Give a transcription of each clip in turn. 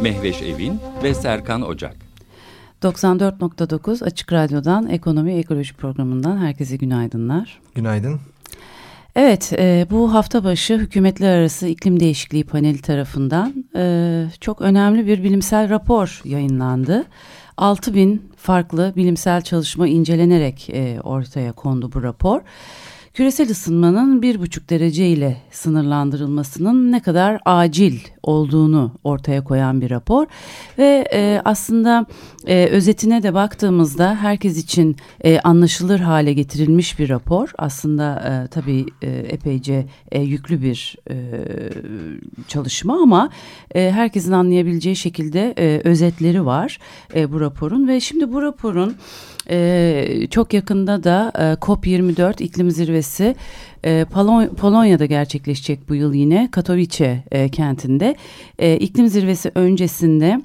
Mehveş Evin ve Serkan Ocak. 94.9 Açık Radyo'dan Ekonomi Ekoloji Programı'ndan herkese günaydınlar. Günaydın. Evet, e, bu hafta başı Hükümetler Arası İklim Değişikliği Paneli tarafından e, çok önemli bir bilimsel rapor yayınlandı. 6000 farklı bilimsel çalışma incelenerek e, ortaya kondu bu rapor küresel ısınmanın bir buçuk derece ile sınırlandırılmasının ne kadar acil olduğunu ortaya koyan bir rapor. Ve e, aslında e, özetine de baktığımızda herkes için e, anlaşılır hale getirilmiş bir rapor. Aslında e, tabii e, epeyce e, yüklü bir e, çalışma ama e, herkesin anlayabileceği şekilde e, özetleri var e, bu raporun. Ve şimdi bu raporun ee, çok yakında da e, COP24 iklim zirvesi e, Polon Polonya'da gerçekleşecek bu yıl yine Katowice e, kentinde. E, iklim zirvesi öncesinde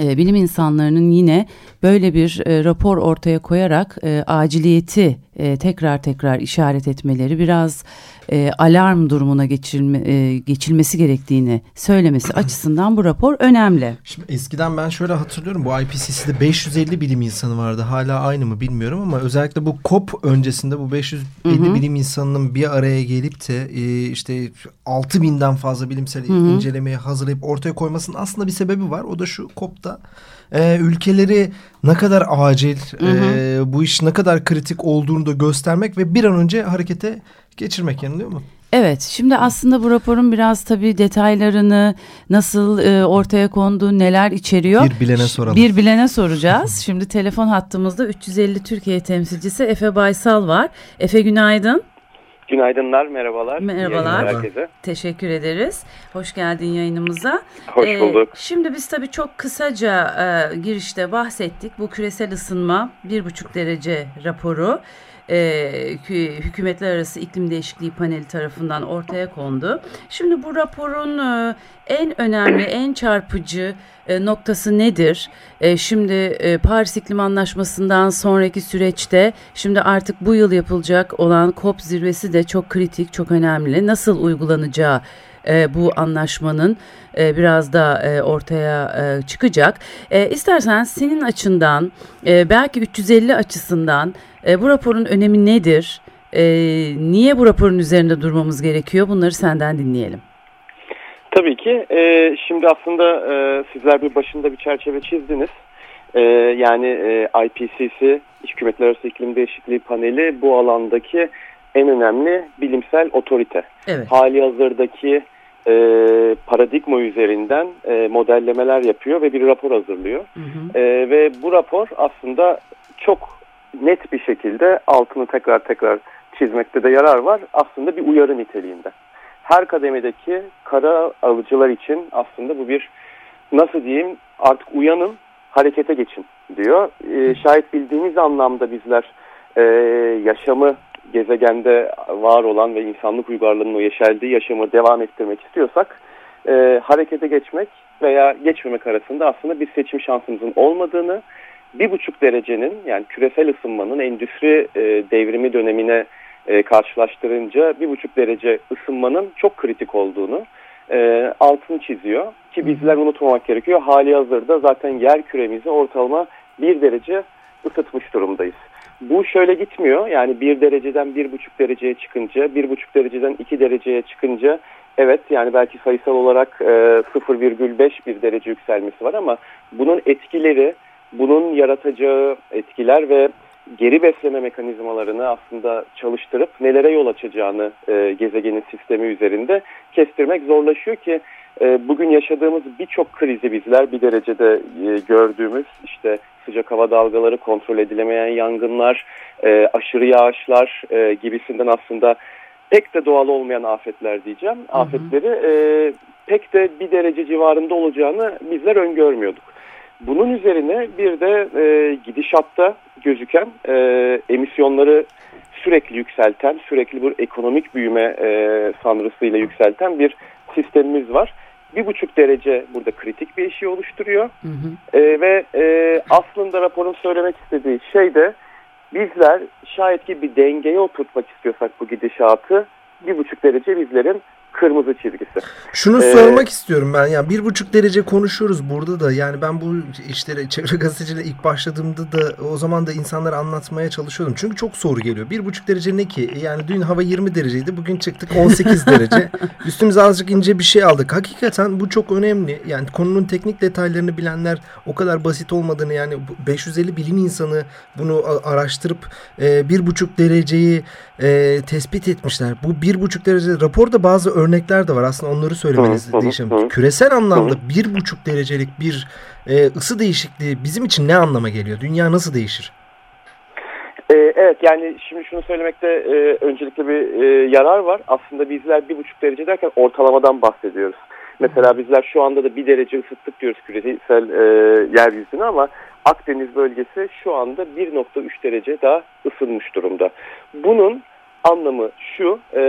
e, bilim insanlarının yine böyle bir e, rapor ortaya koyarak e, aciliyeti e, tekrar tekrar işaret etmeleri biraz e, alarm durumuna geçilme, e, geçilmesi gerektiğini söylemesi açısından bu rapor önemli. Şimdi eskiden ben şöyle hatırlıyorum bu IPCC'de 550 bilim insanı vardı hala aynı mı bilmiyorum ama özellikle bu COP öncesinde bu 550 hı hı. bilim insanının bir araya gelip de e, işte 6000'den fazla bilimsel hı hı. incelemeyi hazırlayıp ortaya koymasının aslında bir sebebi var o da şu COP'ta e, ülkeleri ne kadar acil, hı hı. E, bu iş ne kadar kritik olduğunu da göstermek ve bir an önce harekete geçirmek yanılıyor mu? Evet, şimdi aslında bu raporun biraz tabii detaylarını nasıl e, ortaya kondu, neler içeriyor? Bir bilene soralım. Bir bilene soracağız. şimdi telefon hattımızda 350 Türkiye temsilcisi Efe Baysal var. Efe günaydın. Günaydınlar, merhabalar. Merhabalar. Herkese. Teşekkür ederiz. Hoş geldin yayınımıza. Hoş ee, bulduk. Şimdi biz tabii çok kısaca e, girişte bahsettik. Bu küresel ısınma bir buçuk derece raporu e, hükümetler arası iklim değişikliği paneli tarafından ortaya kondu. Şimdi bu raporun e, en önemli, en çarpıcı e, noktası nedir? E, şimdi e, Paris İklim Anlaşması'ndan sonraki süreçte şimdi artık bu yıl yapılacak olan COP zirvesi de çok kritik, çok önemli. Nasıl uygulanacağı e, bu anlaşmanın e, biraz da e, ortaya e, çıkacak. E, istersen senin açından e, belki 350 açısından e, bu raporun önemi nedir? E, niye bu raporun üzerinde durmamız gerekiyor? Bunları senden dinleyelim. Tabii ki. E, şimdi aslında e, sizler bir başında bir çerçeve çizdiniz. E, yani e, IPCC, Hükümetler Arası İklim Değişikliği Paneli bu alandaki en önemli bilimsel otorite. Evet. Hali hazırdaki e, paradigma üzerinden e, modellemeler yapıyor ve bir rapor hazırlıyor. Hı hı. E, ve bu rapor aslında çok net bir şekilde altını tekrar tekrar çizmekte de yarar var. Aslında bir uyarı niteliğinde. Her kademedeki kara alıcılar için aslında bu bir nasıl diyeyim artık uyanın harekete geçin diyor. E, şayet bildiğimiz anlamda bizler e, yaşamı gezegende var olan ve insanlık uygarlığının o yeşerdiği yaşamı devam ettirmek istiyorsak e, harekete geçmek veya geçmemek arasında aslında bir seçim şansımızın olmadığını bir buçuk derecenin yani küresel ısınmanın endüstri e, devrimi dönemine e, karşılaştırınca bir buçuk derece ısınmanın çok kritik olduğunu e, altını çiziyor. Ki bizler unutmamak gerekiyor. Hali hazırda zaten yer küremizi ortalama bir derece ısıtmış durumdayız. Bu şöyle gitmiyor. Yani bir dereceden bir buçuk dereceye çıkınca, bir buçuk dereceden iki dereceye çıkınca evet yani belki sayısal olarak e, 0,5 bir derece yükselmesi var ama bunun etkileri bunun yaratacağı etkiler ve geri besleme mekanizmalarını aslında çalıştırıp nelere yol açacağını e, gezegenin sistemi üzerinde kestirmek zorlaşıyor ki bugün yaşadığımız birçok krizi bizler bir derecede e, gördüğümüz işte sıcak hava dalgaları, kontrol edilemeyen yangınlar, e, aşırı yağışlar e, gibisinden aslında pek de doğal olmayan afetler diyeceğim. Hı hı. Afetleri pek de bir derece civarında olacağını bizler öngörmüyorduk. Bunun üzerine bir de e, gidişatta gözüken e, emisyonları sürekli yükselten, sürekli bir ekonomik büyüme e, sanrısıyla yükselten bir sistemimiz var. Bir buçuk derece burada kritik bir eşiği oluşturuyor. Hı hı. E, ve e, aslında raporun söylemek istediği şey de bizler şayet ki bir dengeye oturtmak istiyorsak bu gidişatı bir buçuk derece bizlerin kırmızı çizgisi. Şunu ee, sormak istiyorum ben. Yani bir buçuk derece konuşuyoruz burada da. Yani ben bu işlere çevre gazeteciliğe ilk başladığımda da o zaman da insanlara anlatmaya çalışıyordum. Çünkü çok soru geliyor. Bir buçuk derece ne ki? Yani dün hava 20 dereceydi. Bugün çıktık 18 derece. Üstümüze azıcık ince bir şey aldık. Hakikaten bu çok önemli. Yani konunun teknik detaylarını bilenler o kadar basit olmadığını yani 550 bilim insanı bunu araştırıp e, bir buçuk dereceyi e, tespit etmişler. Bu bir buçuk derece raporda bazı örnekler de var. Aslında onları söylemeniz değişim. Küresel anlamda bir buçuk derecelik bir e, ısı değişikliği bizim için ne anlama geliyor? Dünya nasıl değişir? E, evet yani şimdi şunu söylemekte e, öncelikle bir e, yarar var. Aslında bizler bir buçuk derece derken ortalamadan bahsediyoruz. Mesela bizler şu anda da bir derece ısıttık diyoruz küresel e, yeryüzünü ama Akdeniz bölgesi şu anda 1.3 derece daha ısınmış durumda. Bunun anlamı şu, e,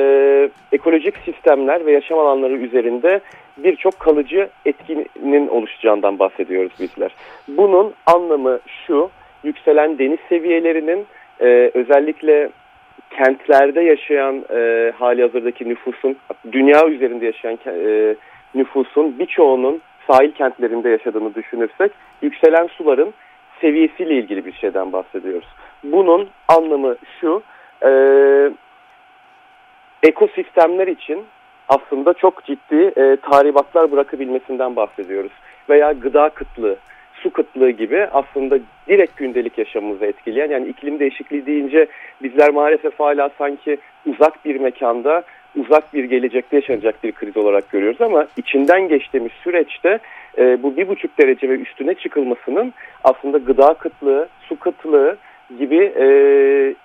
ekolojik sistemler ve yaşam alanları üzerinde birçok kalıcı etkinin oluşacağından bahsediyoruz bizler. Bunun anlamı şu, yükselen deniz seviyelerinin e, özellikle kentlerde yaşayan e, hali hazırdaki nüfusun, dünya üzerinde yaşayan e, nüfusun birçoğunun sahil kentlerinde yaşadığını düşünürsek, yükselen suların seviyesiyle ilgili bir şeyden bahsediyoruz. Bunun anlamı şu, e, ekosistemler için aslında çok ciddi e, tahribatlar bırakabilmesinden bahsediyoruz. Veya gıda kıtlığı, su kıtlığı gibi aslında direkt gündelik yaşamımızı etkileyen yani iklim değişikliği deyince bizler maalesef hala sanki uzak bir mekanda uzak bir gelecekte yaşanacak bir kriz olarak görüyoruz ama içinden geçtiğimiz süreçte e, bu bir buçuk derece ve üstüne çıkılmasının aslında gıda kıtlığı, su kıtlığı gibi e,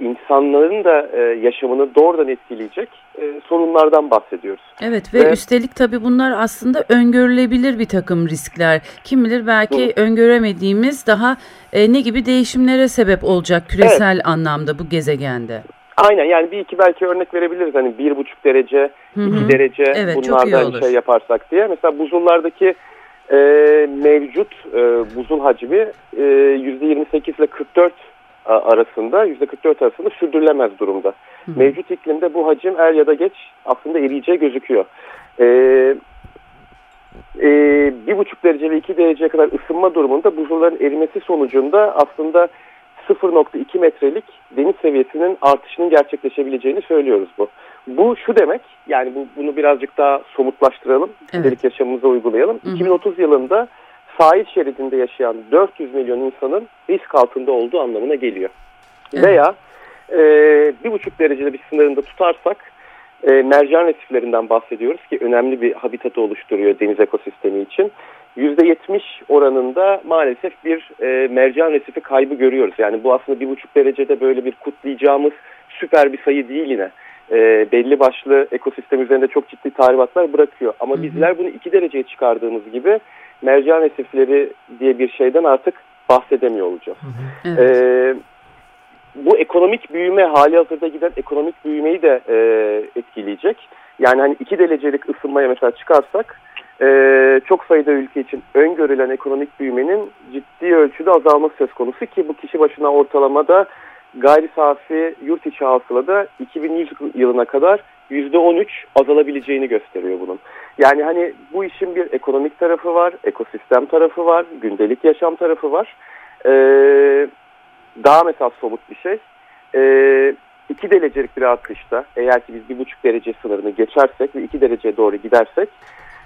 insanların da e, yaşamını doğrudan etkileyecek e, sorunlardan bahsediyoruz. Evet ve, ve üstelik tabii bunlar aslında öngörülebilir bir takım riskler. Kim bilir belki Hı. öngöremediğimiz daha e, ne gibi değişimlere sebep olacak küresel evet. anlamda bu gezegende. Aynen yani bir iki belki örnek verebiliriz hani bir buçuk derece, Hı -hı. iki derece evet, bunlardan şey yaparsak diye. Mesela buzullardaki e, mevcut e, buzul hacmi yüzde 28 ile 44 arasında %44 arasında sürdürülemez durumda. Hı. Mevcut iklimde bu hacim er ya da geç aslında eriyeceği gözüküyor. Ee, e, bir buçuk derece ve iki dereceye kadar ısınma durumunda buzulların erimesi sonucunda aslında 0.2 metrelik deniz seviyesinin artışının gerçekleşebileceğini söylüyoruz bu. Bu şu demek yani bu, bunu birazcık daha somutlaştıralım, evet. yaşamımıza uygulayalım. Hı hı. 2030 yılında sahil şeridinde yaşayan 400 milyon insanın risk altında olduğu anlamına geliyor. Evet. Veya e, bir buçuk derecede bir sınırında tutarsak e, mercan resiflerinden bahsediyoruz ki önemli bir habitatı oluşturuyor deniz ekosistemi için. %70 oranında maalesef bir e, mercan resifi kaybı görüyoruz. Yani bu aslında bir buçuk derecede böyle bir kutlayacağımız süper bir sayı değil yine. E, belli başlı ekosistem üzerinde çok ciddi tahribatlar bırakıyor. Ama bizler bunu iki dereceye çıkardığımız gibi mercan resifleri diye bir şeyden artık bahsedemiyor olacağız. Hı hı. Evet. E, bu ekonomik büyüme hali hazırda giden ekonomik büyümeyi de e, etkileyecek. Yani hani iki derecelik ısınmaya mesela çıkarsak e, çok sayıda ülke için öngörülen ekonomik büyümenin ciddi ölçüde azalması söz konusu ki bu kişi başına ortalamada gayri safi yurt içi hasılada 2100 yılına kadar %13 azalabileceğini gösteriyor bunun. Yani hani bu işin bir ekonomik tarafı var, ekosistem tarafı var, gündelik yaşam tarafı var. Ee, daha mesela somut bir şey. Ee, 2 derecelik bir artışta eğer ki biz bir buçuk derece sınırını geçersek ve 2 dereceye doğru gidersek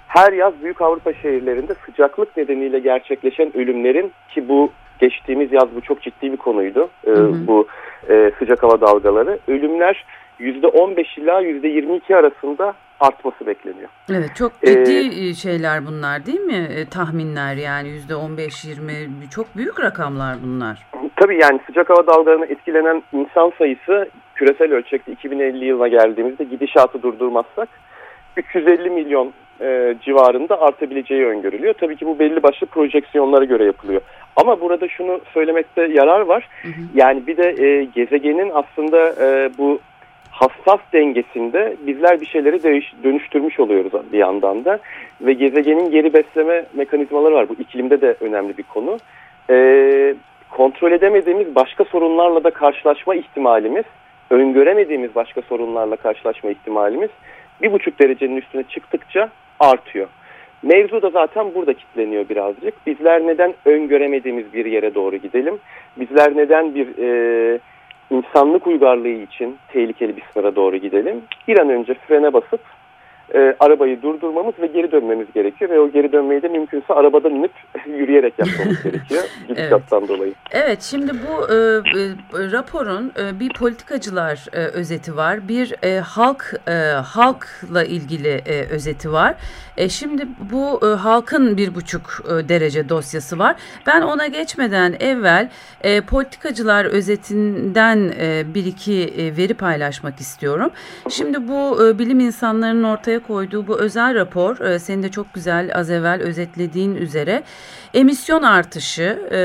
her yaz büyük Avrupa şehirlerinde sıcaklık nedeniyle gerçekleşen ölümlerin ki bu geçtiğimiz yaz bu çok ciddi bir konuydu. Ee, hı hı. Bu e, sıcak hava dalgaları. Ölümler %15 ila %22 arasında artması bekleniyor. Evet çok ciddi ee, şeyler bunlar değil mi? E, tahminler yani %15-20 çok büyük rakamlar bunlar. Tabii yani sıcak hava dalgalarına etkilenen insan sayısı küresel ölçekte 2050 yılına geldiğimizde gidişatı durdurmazsak 350 milyon e, civarında artabileceği öngörülüyor. Tabii ki bu belli başlı projeksiyonlara göre yapılıyor. Ama burada şunu söylemekte yarar var. Hı hı. Yani bir de e, gezegenin aslında e, bu hassas dengesinde bizler bir şeyleri değiş, dönüştürmüş oluyoruz bir yandan da. Ve gezegenin geri besleme mekanizmaları var. Bu iklimde de önemli bir konu. E, kontrol edemediğimiz başka sorunlarla da karşılaşma ihtimalimiz, öngöremediğimiz başka sorunlarla karşılaşma ihtimalimiz bir buçuk derecenin üstüne çıktıkça artıyor. Mevzu da zaten burada kitleniyor birazcık. Bizler neden öngöremediğimiz bir yere doğru gidelim? Bizler neden bir e, insanlık uygarlığı için tehlikeli bir sınıra doğru gidelim? Bir an önce frene basıp e, arabayı durdurmamız ve geri dönmemiz gerekiyor ve o geri dönmeyi de mümkünse arabadan inip yürüyerek yapmamız gerekiyor gidişattan evet. dolayı. Evet şimdi bu e, e, raporun e, bir politikacılar e, özeti var bir e, halk e, halkla ilgili e, özeti var. E, şimdi bu e, halkın bir buçuk e, derece dosyası var. Ben ona geçmeden evvel e, politikacılar özetinden e, bir iki e, veri paylaşmak istiyorum. Şimdi bu e, bilim insanlarının ortaya koyduğu bu özel rapor e, senin de çok güzel az evvel özetlediğin üzere emisyon artışı e,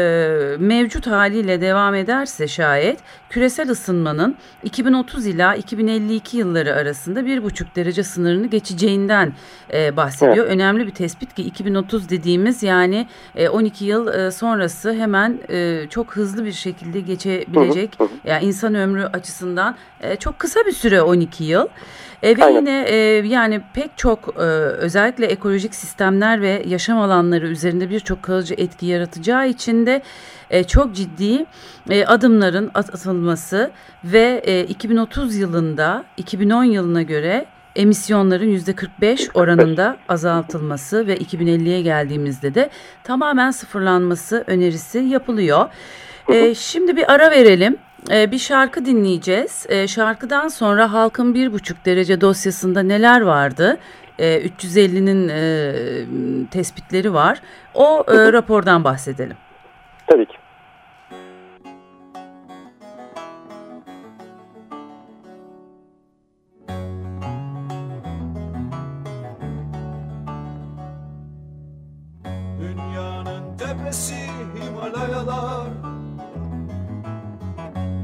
mevcut haliyle devam ederse şayet küresel ısınmanın 2030 ila 2052 yılları arasında bir buçuk derece sınırını geçeceğinden e, bahsediyor. Evet. Önemli bir tespit ki 2030 dediğimiz yani e, 12 yıl e, sonrası hemen e, çok hızlı bir şekilde geçebilecek yani insan ömrü açısından e, çok kısa bir süre 12 yıl. E, ve Aynen. yine e, yani pek çok e, özellikle ekolojik sistemler ve yaşam alanları üzerinde birçok kalıcı etki yaratacağı için de e, çok ciddi e, adımların atılması ve e, 2030 yılında 2010 yılına göre emisyonların %45 oranında azaltılması ve 2050'ye geldiğimizde de tamamen sıfırlanması önerisi yapılıyor. E, şimdi bir ara verelim. E, bir şarkı dinleyeceğiz. E, şarkıdan sonra halkın bir buçuk derece dosyasında neler vardı? E, 350'nin e, tespitleri var. O e, rapordan bahsedelim. Tabii ki. Tepesi Himalayalar.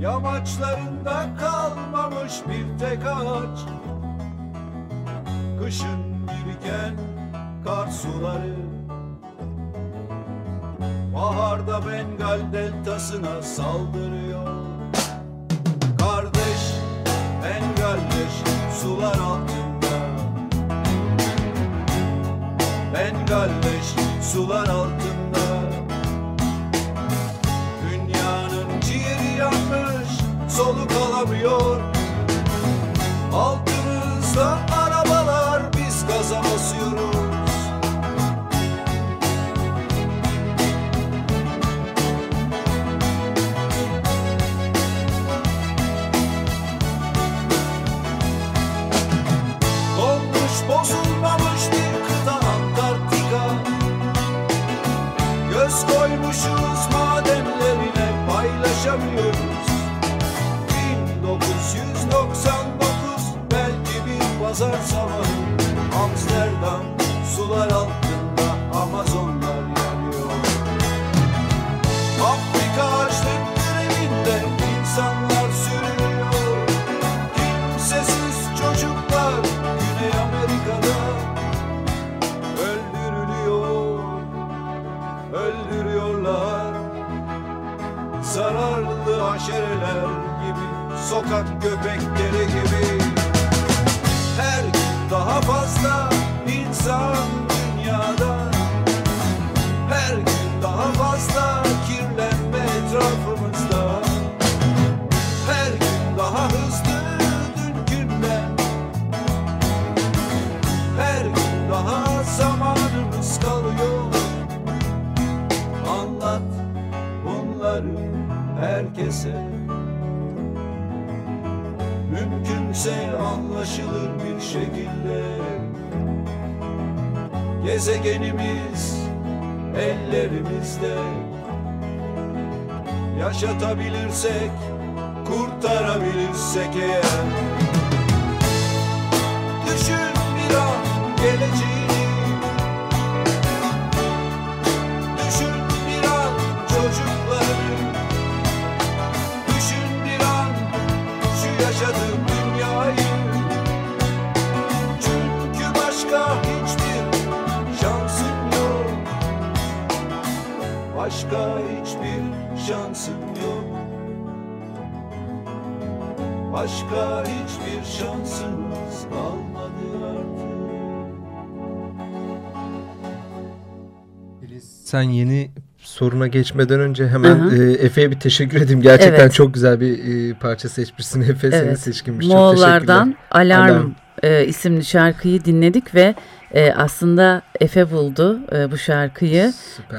Yamaçlarında kalmamış bir tek ağaç. Kışın biriken kar suları. Baharda Bengal deltasına saldırıyor. Kardeş Bengaldeş sular altında. Bengaldeş sular altında soluk alamıyor Altımızda şekilde. Gezegenimiz ellerimizde. Yaşatabilirsek, kurtarabilirsek eğer. Düşün bir an geleceğini Başka hiçbir şansım yok Başka hiçbir şansımız kalmadı artık Sen yeni soruna geçmeden önce hemen Hı hı. e, Efe'ye bir teşekkür edeyim. Gerçekten Evet. çok güzel bir e, parça seçmişsin Efe. Senin Evet. seçkinmiş. Çok Moğollardan teşekkürler. Alarm, Alarm. E, isimli şarkıyı dinledik ve e, aslında Efe buldu e, bu şarkıyı.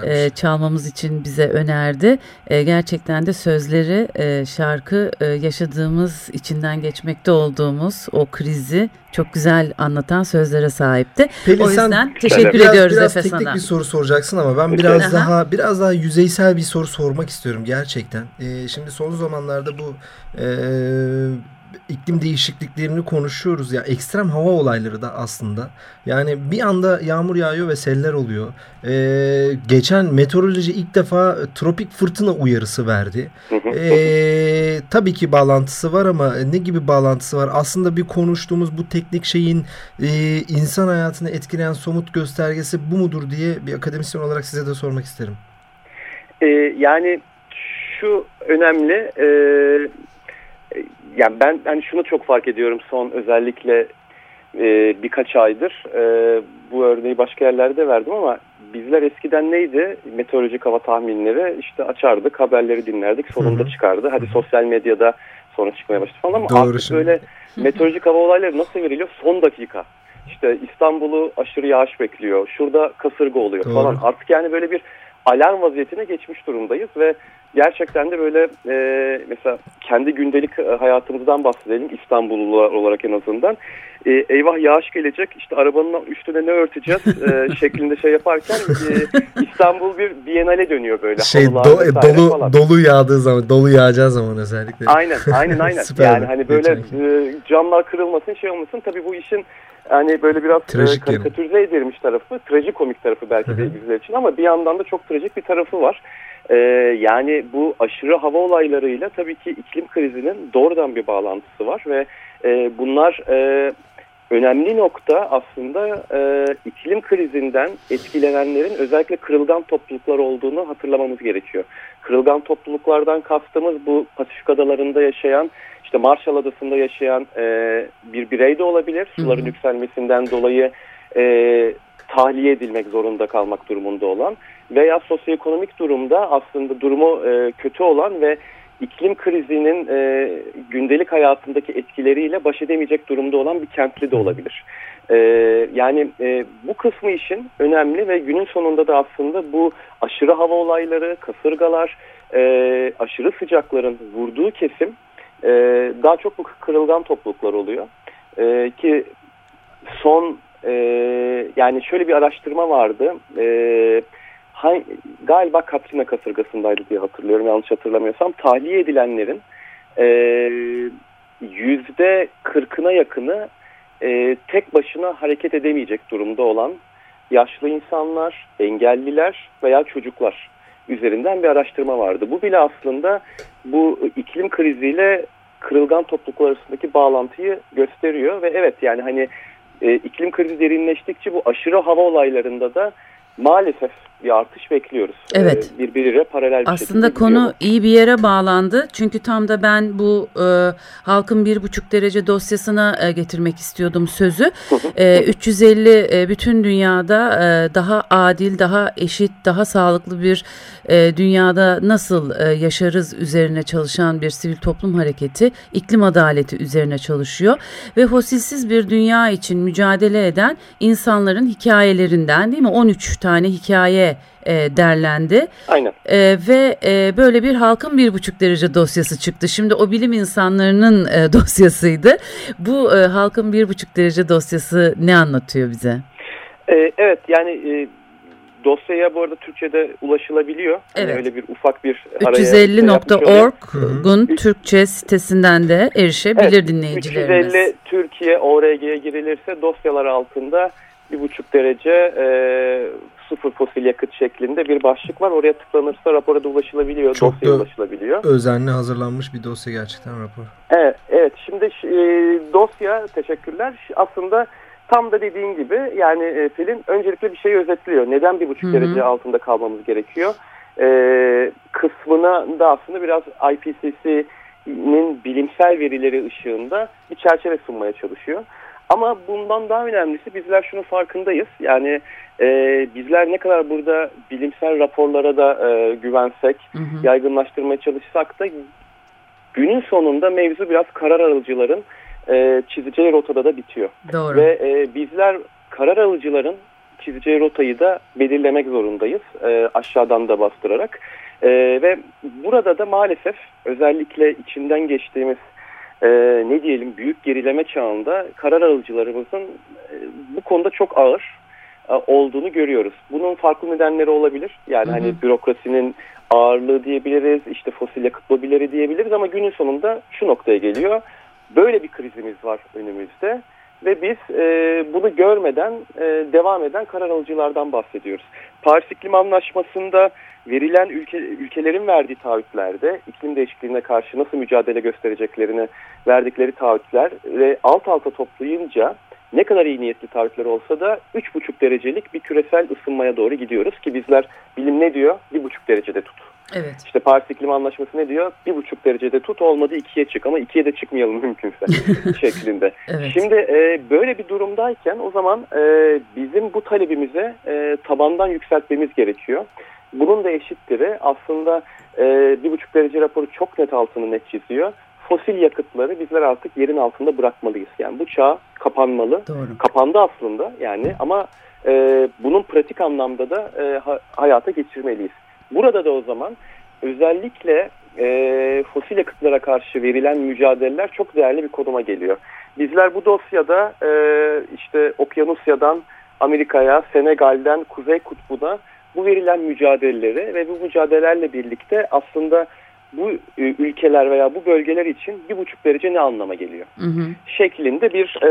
E, çalmamız için bize önerdi. E, gerçekten de sözleri e, şarkı e, yaşadığımız, içinden geçmekte olduğumuz o krizi çok güzel anlatan sözlere sahipti. Pelin, o sen yüzden teşekkür biraz, ediyoruz biraz Efe teknik sana. bir soru soracaksın ama ben biraz Aha. daha biraz daha yüzeysel bir soru sormak istiyorum gerçekten. Ee, şimdi son zamanlarda bu e, iklim değişikliklerini konuşuyoruz ya ekstrem hava olayları da aslında. Yani bir anda yağmur yağıyor ve seller oluyor. Ee, geçen meteoroloji ilk defa tropik fırtına uyarısı verdi. Ee, tabii ki bağlantısı var ama ne gibi bağlantısı var? Aslında bir konuştuğumuz bu teknik şeyin e, insan hayatını etkileyen somut göstergesi bu mudur diye bir akademisyen olarak size de sormak isterim. Ee, yani şu önemli. e, yani ben hani şunu çok fark ediyorum son özellikle e, birkaç aydır. E, bu örneği başka yerlerde verdim ama bizler eskiden neydi? Meteorolojik hava tahminleri işte açardık, haberleri dinlerdik, sonunda Hı hı. çıkardı. Hadi sosyal medyada sonra çıkmaya başladı falan ama Doğru artık şimdi. böyle meteorolojik hava olayları nasıl veriliyor? Son dakika. İşte İstanbul'u aşırı yağış bekliyor. Şurada kasırga oluyor Doğru. falan. Artık yani böyle bir alarm vaziyetine geçmiş durumdayız ve gerçekten de böyle e, mesela kendi gündelik e, hayatımızdan bahsedelim İstanbullular olarak en azından. E, eyvah yağış gelecek işte arabanın üstüne ne örteceğiz e, şeklinde şey yaparken e, İstanbul bir bienale dönüyor böyle. Şey do- dolu falan. dolu yağdığı zaman, dolu yağacağı zaman özellikle. Aynen, aynen, aynen. Yani hani böyle e, camlar kırılmasın, şey olmasın. Tabii bu işin hani böyle biraz e, Trajik yanı. karikatürize edilmiş tarafı, trajikomik tarafı belki de bizler için ama bir yandan da çok trajik bir tarafı var. E, yani bu aşırı hava olaylarıyla tabii ki iklim krizinin doğrudan bir bağlantısı var ve e, bunlar e, önemli nokta aslında e, iklim krizinden etkilenenlerin özellikle kırılgan topluluklar olduğunu hatırlamamız gerekiyor. Kırılgan topluluklardan kastımız bu Pasifik adalarında yaşayan, işte Marshall Adası'nda yaşayan e, bir birey de olabilir. Suların Hı hı. yükselmesinden dolayı e, tahliye edilmek zorunda kalmak durumunda olan veya sosyoekonomik durumda aslında durumu e, kötü olan ve iklim krizinin e, gündelik hayatındaki etkileriyle baş edemeyecek durumda olan bir kentli de olabilir. E, yani e, bu kısmı işin önemli ve günün sonunda da aslında bu aşırı hava olayları, kasırgalar, e, aşırı sıcakların vurduğu kesim e, daha çok bu kırılgan topluluklar oluyor. E, ki son e, yani şöyle bir araştırma vardı. E, hay- galiba Katrina kasırgasındaydı diye hatırlıyorum yanlış hatırlamıyorsam. Tahliye edilenlerin e, yüzde kırkına yakını e, tek başına hareket edemeyecek durumda olan yaşlı insanlar, engelliler veya çocuklar üzerinden bir araştırma vardı. Bu bile aslında bu iklim kriziyle kırılgan topluluklar arasındaki bağlantıyı gösteriyor. Ve evet yani hani e, iklim krizi derinleştikçe bu aşırı hava olaylarında da maalesef bir artış bekliyoruz. Evet. E, birbiriyle paralel bir Aslında konu gidiyor. iyi bir yere bağlandı. Çünkü tam da ben bu e, halkın bir buçuk derece dosyasına e, getirmek istiyordum sözü. E, 350 e, bütün dünyada e, daha adil, daha eşit, daha sağlıklı bir e, dünyada nasıl e, yaşarız üzerine çalışan bir sivil toplum hareketi iklim adaleti üzerine çalışıyor ve fosilsiz bir dünya için mücadele eden insanların hikayelerinden değil mi 13 tane hikaye e, derlendi. Aynen. Ee, ve e, böyle bir halkın bir buçuk derece dosyası çıktı. Şimdi o bilim insanlarının e, dosyasıydı. Bu e, halkın bir buçuk derece dosyası ne anlatıyor bize? E, evet yani e, dosyaya bu arada Türkçe'de ulaşılabiliyor. Hani Evet. öyle bir ufak bir araya şey yapmış olayım. .350.org'un Türkçe sitesinden de erişebilir Evet, dinleyicilerimiz. 350 Türkiye ORG'ye girilirse dosyalar altında bir buçuk derece e, sıfır fosil yakıt şeklinde bir başlık var. Oraya tıklanırsa rapora da ulaşılabiliyor, Çok dosyaya da- ulaşılabiliyor. Özenli hazırlanmış bir dosya gerçekten rapor. Evet, evet. şimdi e, dosya teşekkürler. Aslında tam da dediğin gibi yani e, Pelin öncelikle bir şeyi özetliyor. Neden bir buçuk derece altında kalmamız gerekiyor? e, kısmına da aslında biraz IPCC'nin bilimsel verileri ışığında bir çerçeve sunmaya çalışıyor. Ama bundan daha önemlisi bizler şunun farkındayız. Yani e, bizler ne kadar burada bilimsel raporlara da e, güvensek, hı hı. yaygınlaştırmaya çalışsak da günün sonunda mevzu biraz karar alıcıların e, çizeceği rotada da bitiyor. Doğru. Ve e, bizler karar alıcıların çizeceği rotayı da belirlemek zorundayız e, aşağıdan da bastırarak. E, ve burada da maalesef özellikle içinden geçtiğimiz e, ne diyelim büyük gerileme çağında karar alıcılarımızın e, bu konuda çok ağır e, olduğunu görüyoruz. Bunun farklı nedenleri olabilir. Yani hı hı. hani bürokrasinin ağırlığı diyebiliriz, işte fosil yakıt lobileri diyebiliriz ama günün sonunda şu noktaya geliyor. Böyle bir krizimiz var önümüzde ve biz e, bunu görmeden e, devam eden karar alıcılardan bahsediyoruz. Paris İklim Anlaşması'nda verilen ülke, ülkelerin verdiği taahhütlerde iklim değişikliğine karşı nasıl mücadele göstereceklerini verdikleri taahhütler ve alt alta toplayınca ne kadar iyi niyetli taahhütler olsa da 3,5 derecelik bir küresel ısınmaya doğru gidiyoruz ki bizler bilim ne diyor? 1,5 derecede tut. Evet. İşte Paris İklim Anlaşması ne diyor? 1,5 derecede tut olmadı 2'ye çık ama 2'ye de çıkmayalım mümkünse şeklinde. Evet. Şimdi e, böyle bir durumdayken o zaman e, bizim bu talebimize e, tabandan yükseltmemiz gerekiyor. Bunun da eşitleri aslında e, 1,5 derece raporu çok net altını net çiziyor fosil yakıtları bizler artık yerin altında bırakmalıyız. Yani bu çağ kapanmalı. Doğru. Kapandı aslında yani ama e, bunun pratik anlamda da e, ha, hayata geçirmeliyiz. Burada da o zaman özellikle e, fosil yakıtlara karşı verilen mücadeleler çok değerli bir konuma geliyor. Bizler bu dosyada e, işte Okyanusya'dan Amerika'ya, Senegal'den Kuzey Kutbu'na bu verilen mücadeleleri ve bu mücadelelerle birlikte aslında bu e, ülkeler veya bu bölgeler için bir buçuk derece ne anlama geliyor? Hı hı. Şeklinde bir e,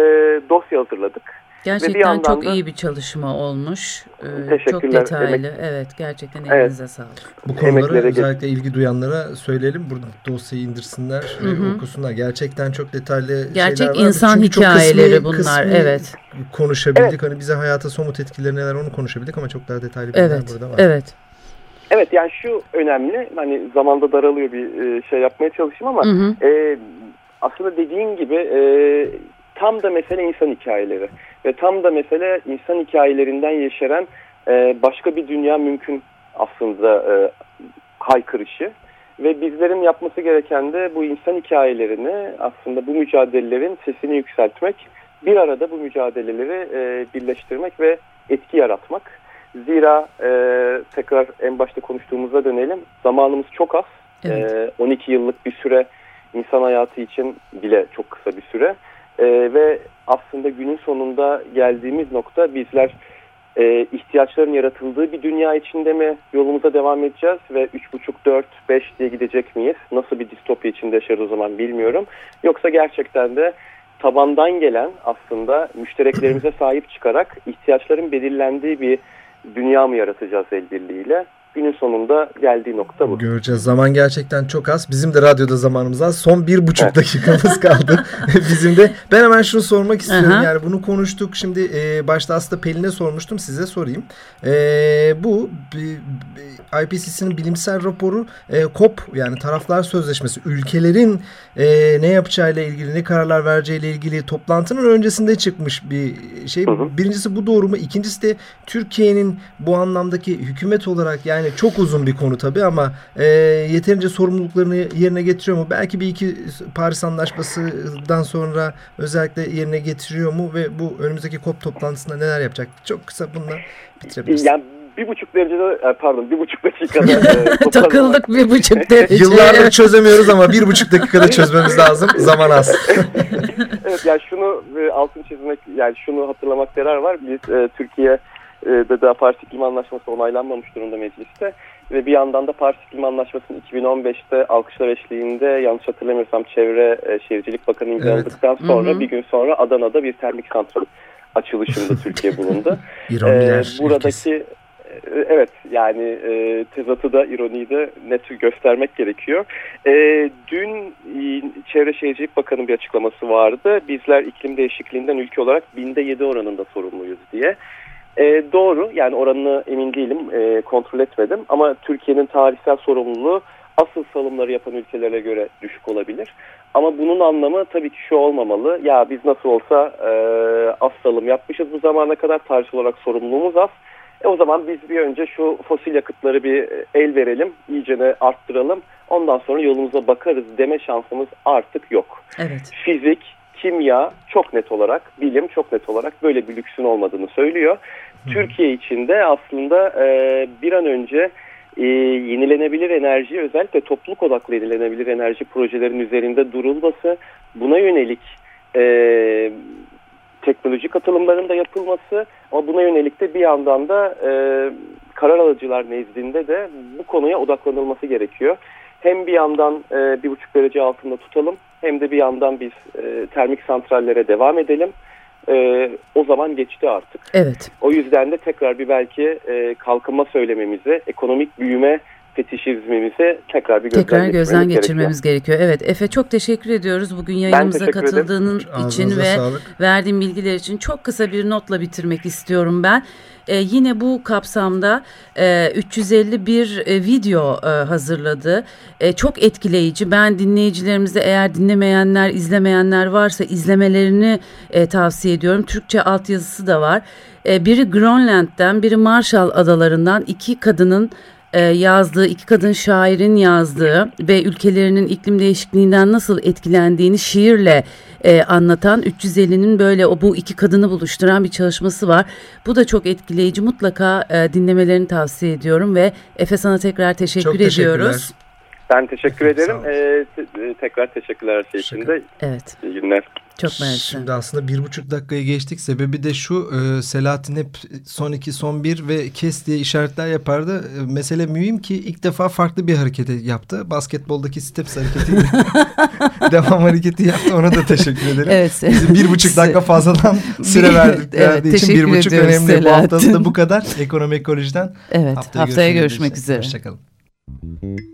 dosya hazırladık. Gerçekten çok da, iyi bir çalışma olmuş. Ee, çok detaylı. Emek, evet gerçekten elinize evet. sağlık. Bu konulara özellikle ilgi duyanlara söyleyelim. Burada dosyayı indirsinler, hı hı. okusunlar. Gerçekten çok detaylı Gerçek şeyler var. insan Çünkü hikayeleri kısmi, bunlar. Kısmi evet. Konuşabildik. Evet. Hani bize hayata somut etkileri neler onu konuşabildik ama çok daha detaylı bilgiler evet. burada var. Evet. Evet yani şu önemli hani zamanda daralıyor bir e, şey yapmaya çalışayım ama hı hı. E, aslında dediğin gibi e, tam da mesele insan hikayeleri ve tam da mesele insan hikayelerinden yeşeren e, başka bir dünya mümkün aslında e, haykırışı ve bizlerin yapması gereken de bu insan hikayelerini aslında bu mücadelelerin sesini yükseltmek bir arada bu mücadeleleri e, birleştirmek ve etki yaratmak. Zira e, tekrar en başta konuştuğumuzda dönelim. Zamanımız çok az. Evet. E, 12 yıllık bir süre insan hayatı için bile çok kısa bir süre. E, ve aslında günün sonunda geldiğimiz nokta bizler e, ihtiyaçların yaratıldığı bir dünya içinde mi yolumuza devam edeceğiz ve 3,5, 4, 5 diye gidecek miyiz? Nasıl bir distopya içinde yaşarız o zaman bilmiyorum. Yoksa gerçekten de tabandan gelen aslında müştereklerimize sahip çıkarak ihtiyaçların belirlendiği bir dünya mı yaratacağız el birliğiyle? Günün sonunda geldiği nokta bu. Göreceğiz. Zaman gerçekten çok az. Bizim de radyoda zamanımız az. Son bir buçuk evet. dakikamız kaldı. Bizim de. Ben hemen şunu sormak istiyorum. Aha. Yani bunu konuştuk. Şimdi e, başta aslında Pelin'e sormuştum. Size sorayım. E, bu IPCC'nin bilimsel raporu e, COP yani taraflar sözleşmesi. Ülkelerin e, ne yapacağıyla ilgili, ne kararlar vereceğiyle ilgili toplantının öncesinde çıkmış bir şey. Hı hı. Birincisi bu doğru mu? İkincisi de Türkiye'nin bu anlamdaki hükümet olarak yani çok uzun bir konu tabii ama e, yeterince sorumluluklarını yerine getiriyor mu? Belki bir iki Paris Anlaşması'dan sonra özellikle yerine getiriyor mu ve bu önümüzdeki COP toplantısında neler yapacak? Çok kısa bununla bitirebiliriz. Yani bir buçuk derecede e, pardon bir buçuk dakikada e, takıldık bir buçuk derece. Yıllardır çözemiyoruz ama bir buçuk dakikada çözmemiz lazım. Zaman az. evet yani şunu e, altını çizmek yani şunu hatırlamak yarar var. Biz e, Türkiye de daha Paris İklim Anlaşması onaylanmamış durumda mecliste ve bir yandan da Paris İklim Anlaşması'nın 2015'te alkışlar eşliğinde yanlış hatırlamıyorsam Çevre e, Şehircilik Bakanı imzaladıktan evet. sonra hı hı. bir gün sonra Adana'da bir termik santral açılışında Türkiye bulundu. Ee, buradaki ülkesi. Evet yani e, tezatı da ironiyi de net göstermek gerekiyor. E, dün Çevre Şehircilik Bakanı'nın bir açıklaması vardı. Bizler iklim değişikliğinden ülke olarak binde yedi oranında sorumluyuz diye. E, doğru yani oranını emin değilim e, kontrol etmedim ama Türkiye'nin tarihsel sorumluluğu asıl salımları yapan ülkelere göre düşük olabilir. Ama bunun anlamı tabii ki şu olmamalı. Ya biz nasıl olsa e, az salım yapmışız bu zamana kadar tarihsel olarak sorumluluğumuz az. E o zaman biz bir önce şu fosil yakıtları bir el verelim, iyicene arttıralım. Ondan sonra yolumuza bakarız deme şansımız artık yok. Evet. Fizik, kimya çok net olarak, bilim çok net olarak böyle bir lüksün olmadığını söylüyor. Hı. Türkiye için de aslında e, bir an önce e, yenilenebilir enerji özellikle topluluk odaklı yenilenebilir enerji projelerin üzerinde durulması, buna yönelik e, teknoloji katılımlarının da yapılması ama buna yönelik de bir yandan da e, karar alıcılar nezdinde de bu konuya odaklanılması gerekiyor. Hem bir yandan e, bir buçuk derece altında tutalım hem de bir yandan biz e, termik santrallere devam edelim. E, o zaman geçti artık. Evet. O yüzden de tekrar bir belki e, kalkınma söylememizi, ekonomik büyüme fetişizmimizi tekrar bir gözden, tekrar gözden geçirmemiz gerekiyor. gerekiyor. Evet Efe çok teşekkür ediyoruz bugün yayınımıza katıldığın ederim. için Ağzınıza ve sağlık. verdiğin bilgiler için. Çok kısa bir notla bitirmek istiyorum ben. E, yine bu kapsamda e, 351 e, video e, hazırladı. E, çok etkileyici. Ben dinleyicilerimize eğer dinlemeyenler, izlemeyenler varsa izlemelerini e, tavsiye ediyorum. Türkçe altyazısı da var. E, biri Grönland'den, biri Marshall Adalarından iki kadının yazdığı, iki kadın şairin yazdığı ve ülkelerinin iklim değişikliğinden nasıl etkilendiğini şiirle e, anlatan 350'nin böyle o bu iki kadını buluşturan bir çalışması var. Bu da çok etkileyici. Mutlaka e, dinlemelerini tavsiye ediyorum ve Efe sana tekrar teşekkür çok ediyoruz. Ben teşekkür ederim. Ee, tekrar teşekkürler her şey için de. Evet. İyi günler. Çok mersi. Şimdi aslında bir buçuk dakikayı geçtik. Sebebi de şu e, Selahattin hep son iki son bir ve kes diye işaretler yapardı. E, mesele mühim ki ilk defa farklı bir hareketi yaptı. Basketboldaki steps hareketi devam hareketi yaptı. Ona da teşekkür ederim. Evet. Bizim bir buçuk dakika fazladan süre verdik. evet, için bir buçuk önemli. Selahattin. Bu hafta da bu kadar. Ekonomi ekolojiden. Evet. Haftaya, haftaya görüşmek, görüşmek üzere. Hoşçakalın.